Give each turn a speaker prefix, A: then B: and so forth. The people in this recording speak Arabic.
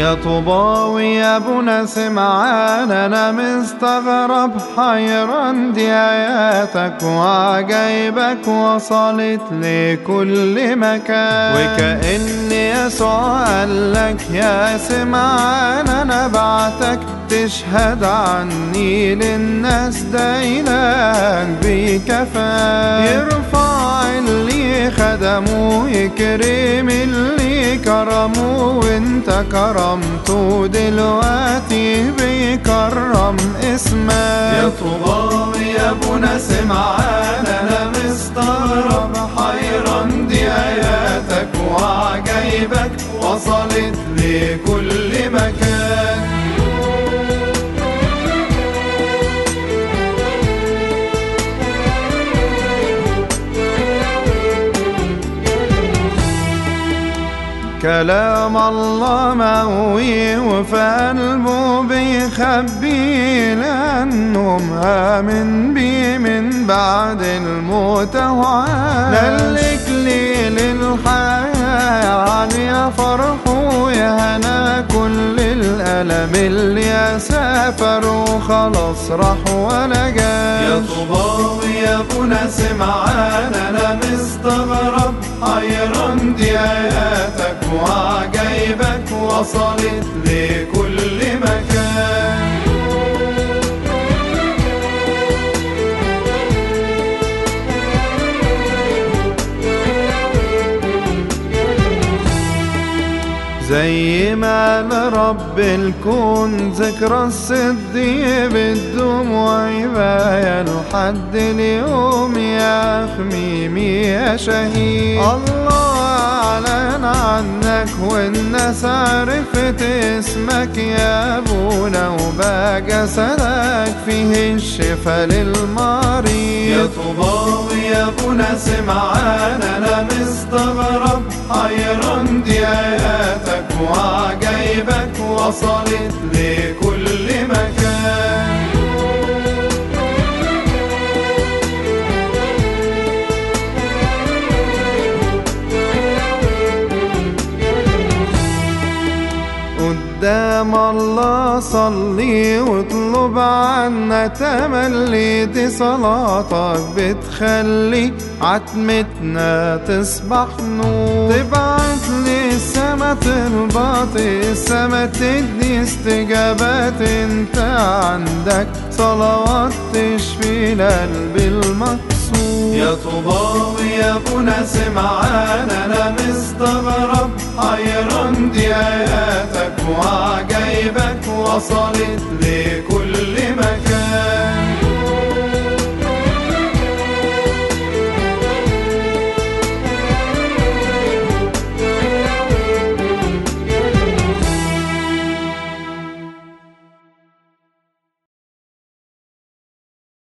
A: يا طوباوي يا ابونا سمعان أنا مستغرب حيران دي آياتك وعجايبك وصلت لكل مكان. وكأن يسوع قالك يا سمعان أنا بعتك تشهد عني للناس دايما بكفاء يرفع اللي خدمه يكرم اللي كرمه وانت كرمته دلوقتي بيكرم اسمك. يا طوباوي يا ابونا سمعان أنا مستغرب حيران دي آياتك وعجايبك. وصلت كلام الله مقوي وفي قلبه بيخبي لأنه مآمن بيه من بعد الموت وعاد دلك لي للحياة علي فرحه يا هنا كل الألم اللي سافر وخلاص راح ولا جاش يا طوباوي يا ابونا سمعان وعجايبك وصلت لكل مكان. زي ما لرب الكون ذكرى الصديق بالدموع يبقى لحد اليوم يا خميمي يا شهيد. الله أعلن عنك والناس عرفت اسمك يا أبونا وبقى جسدك فيه الشفا للمريض يا طوباوي يا أبونا سمعان أنا مستغرب حيران دي آياتك وعجايبك وصلت لكل قدام الله صلي واطلب عنا تملي. دي صلاتك بتخلي عتمتنا تصبح نور. تبعت لي السما تربط السما تدي استجابات انت عندك صلوات تشفي القلب المكسور يا طوباوي يا ابونا سمعان وعجايبك وصلت لكل